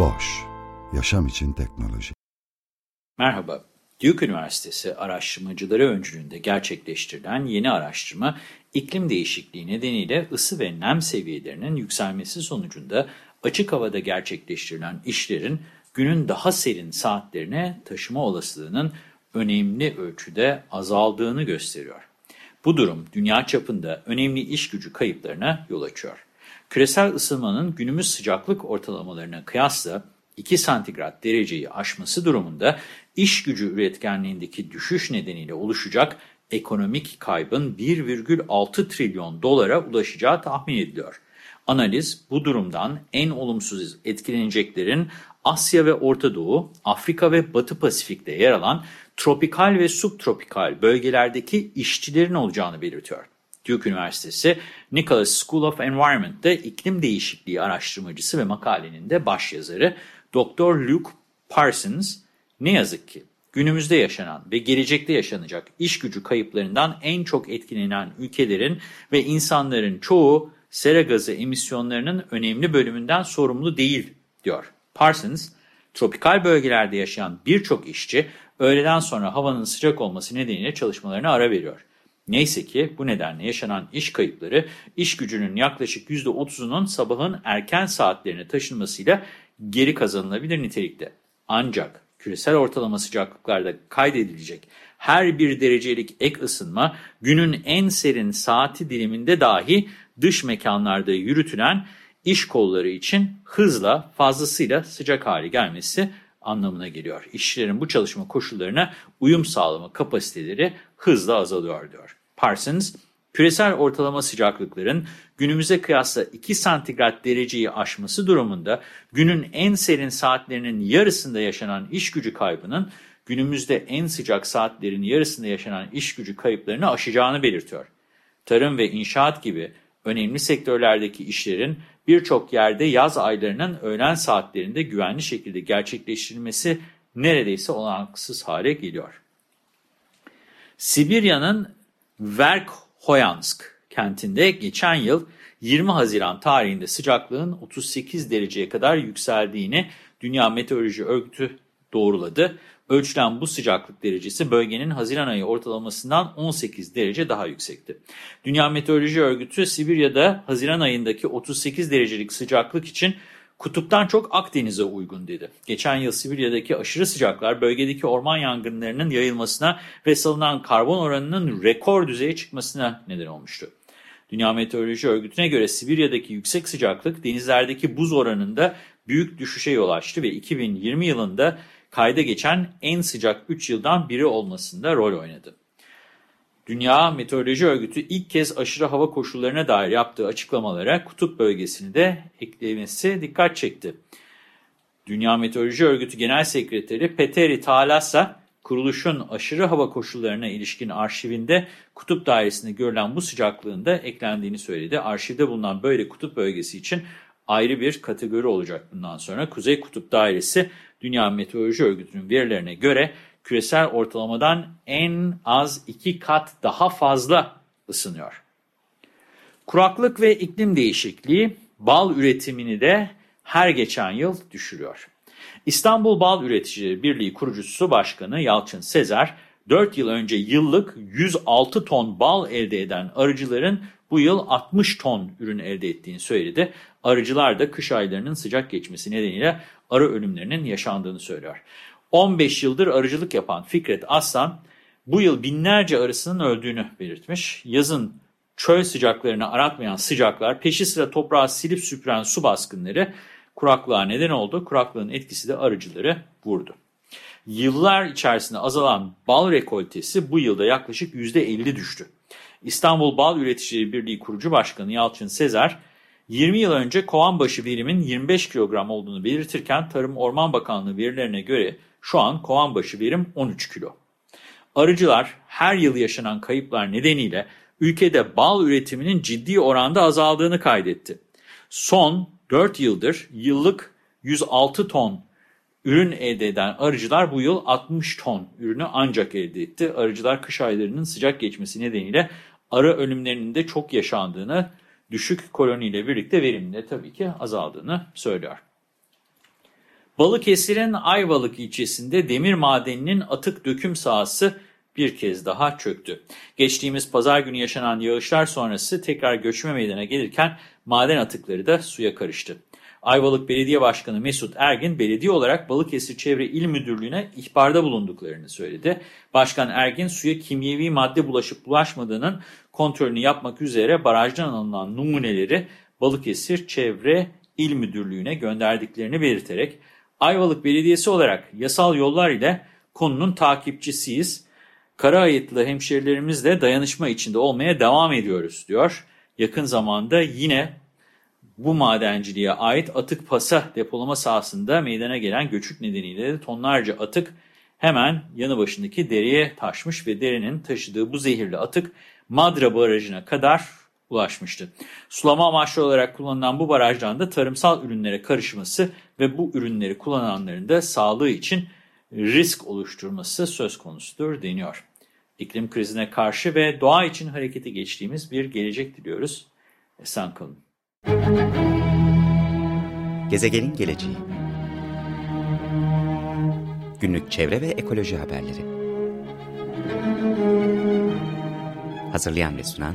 Boş, yaşam için teknoloji. Merhaba, Duke Üniversitesi araştırmacıları öncülüğünde gerçekleştirilen yeni araştırma, iklim değişikliği nedeniyle ısı ve nem seviyelerinin yükselmesi sonucunda açık havada gerçekleştirilen işlerin günün daha serin saatlerine taşıma olasılığının önemli ölçüde azaldığını gösteriyor. Bu durum dünya çapında önemli iş gücü kayıplarına yol açıyor. Küresel ısınmanın günümüz sıcaklık ortalamalarına kıyasla 2 santigrat dereceyi aşması durumunda iş gücü üretkenliğindeki düşüş nedeniyle oluşacak ekonomik kaybın 1,6 trilyon dolara ulaşacağı tahmin ediliyor. Analiz bu durumdan en olumsuz etkileneceklerin Asya ve Orta Doğu, Afrika ve Batı Pasifik'te yer alan tropikal ve subtropikal bölgelerdeki işçilerin olacağını belirtiyor. Duke Üniversitesi Nicholas School of Environment'te iklim değişikliği araştırmacısı ve makalenin de başyazarı Dr. Luke Parsons ne yazık ki günümüzde yaşanan ve gelecekte yaşanacak iş gücü kayıplarından en çok etkilenen ülkelerin ve insanların çoğu sera gazı emisyonlarının önemli bölümünden sorumlu değil, diyor. Parsons, tropikal bölgelerde yaşayan birçok işçi öğleden sonra havanın sıcak olması nedeniyle çalışmalarına ara veriyor. Neyse ki bu nedenle yaşanan iş kayıpları iş gücünün yaklaşık %30'unun sabahın erken saatlerine taşınmasıyla geri kazanılabilir nitelikte. Ancak küresel ortalama sıcaklıklarda kaydedilecek her bir derecelik ek ısınma günün en serin saati diliminde dahi dış mekanlarda yürütülen iş kolları için hızla fazlasıyla sıcak hale gelmesi anlamına geliyor. İşçilerin bu çalışma koşullarına uyum sağlama kapasiteleri hızla azalıyor diyor. Parsons, küresel ortalama sıcaklıkların günümüze kıyasla 2 santigrat dereceyi aşması durumunda günün en serin saatlerinin yarısında yaşanan iş gücü kaybının günümüzde en sıcak saatlerin yarısında yaşanan iş gücü kayıplarını aşacağını belirtiyor. Tarım ve inşaat gibi önemli sektörlerdeki işlerin birçok yerde yaz aylarının öğlen saatlerinde güvenli şekilde gerçekleştirilmesi neredeyse olanaksız hale geliyor. Sibirya'nın Verkhoyansk kentinde geçen yıl 20 Haziran tarihinde sıcaklığın 38 dereceye kadar yükseldiğini Dünya Meteoroloji Örgütü doğruladı. Ölçülen bu sıcaklık derecesi bölgenin Haziran ayı ortalamasından 18 derece daha yüksekti. Dünya Meteoroloji Örgütü Sibirya'da Haziran ayındaki 38 derecelik sıcaklık için kutuptan çok Akdeniz'e uygun dedi. Geçen yıl Sibirya'daki aşırı sıcaklar bölgedeki orman yangınlarının yayılmasına ve salınan karbon oranının rekor düzeye çıkmasına neden olmuştu. Dünya Meteoroloji Örgütü'ne göre Sibirya'daki yüksek sıcaklık denizlerdeki buz oranında büyük düşüşe yol açtı ve 2020 yılında kayda geçen en sıcak 3 yıldan biri olmasında rol oynadı. Dünya Meteoroloji Örgütü ilk kez aşırı hava koşullarına dair yaptığı açıklamalara kutup bölgesini de eklemesi dikkat çekti. Dünya Meteoroloji Örgütü Genel Sekreteri Peteri Thalassa, kuruluşun aşırı hava koşullarına ilişkin arşivinde kutup dairesinde görülen bu sıcaklığın da eklendiğini söyledi. Arşivde bulunan böyle kutup bölgesi için ayrı bir kategori olacak bundan sonra. Kuzey Kutup Dairesi Dünya Meteoroloji Örgütü'nün verilerine göre küresel ortalamadan en az iki kat daha fazla ısınıyor. Kuraklık ve iklim değişikliği bal üretimini de her geçen yıl düşürüyor. İstanbul Bal Üreticileri Birliği kurucusu başkanı Yalçın Sezer, 4 yıl önce yıllık 106 ton bal elde eden arıcıların bu yıl 60 ton ürün elde ettiğini söyledi. Arıcılar da kış aylarının sıcak geçmesi nedeniyle arı ölümlerinin yaşandığını söylüyor. 15 yıldır arıcılık yapan Fikret Aslan bu yıl binlerce arısının öldüğünü belirtmiş. Yazın çöl sıcaklarını aratmayan sıcaklar, peşi sıra toprağı silip süpüren su baskınları kuraklığa neden oldu. Kuraklığın etkisi de arıcıları vurdu. Yıllar içerisinde azalan bal rekoltesi bu yılda yaklaşık %50 düştü. İstanbul Bal Üreticileri Birliği kurucu başkanı Yalçın Sezer, 20 yıl önce kovan başı verimin 25 kilogram olduğunu belirtirken Tarım Orman Bakanlığı verilerine göre şu an kovan başı verim 13 kilo. Arıcılar her yıl yaşanan kayıplar nedeniyle ülkede bal üretiminin ciddi oranda azaldığını kaydetti. Son 4 yıldır yıllık 106 ton ürün elde eden arıcılar bu yıl 60 ton ürünü ancak elde etti. Arıcılar kış aylarının sıcak geçmesi nedeniyle arı ölümlerinin de çok yaşandığını, düşük koloniyle birlikte verimin de tabii ki azaldığını söylüyor. Balıkesir'in Ayvalık ilçesinde demir madeninin atık döküm sahası bir kez daha çöktü. Geçtiğimiz pazar günü yaşanan yağışlar sonrası tekrar göçme meydana gelirken maden atıkları da suya karıştı. Ayvalık Belediye Başkanı Mesut Ergin, belediye olarak Balıkesir Çevre İl Müdürlüğü'ne ihbarda bulunduklarını söyledi. Başkan Ergin, suya kimyevi madde bulaşıp bulaşmadığının kontrolünü yapmak üzere barajdan alınan numuneleri Balıkesir Çevre İl Müdürlüğü'ne gönderdiklerini belirterek, Ayvalık Belediyesi olarak yasal yollar ile konunun takipçisiyiz. Kara ayıtlı hemşerilerimizle dayanışma içinde olmaya devam ediyoruz diyor. Yakın zamanda yine bu madenciliğe ait atık pasa depolama sahasında meydana gelen göçük nedeniyle de tonlarca atık hemen yanı başındaki dereye taşmış ve derenin taşıdığı bu zehirli atık Madra Barajı'na kadar ulaşmıştı. Sulama amaçlı olarak kullanılan bu barajdan da tarımsal ürünlere karışması ve bu ürünleri kullananların da sağlığı için risk oluşturması söz konusudur deniyor. İklim krizine karşı ve doğa için harekete geçtiğimiz bir gelecek diliyoruz. Esen kalın. Gezegenin geleceği Günlük çevre ve ekoloji haberleri Hazırlayan ve sunan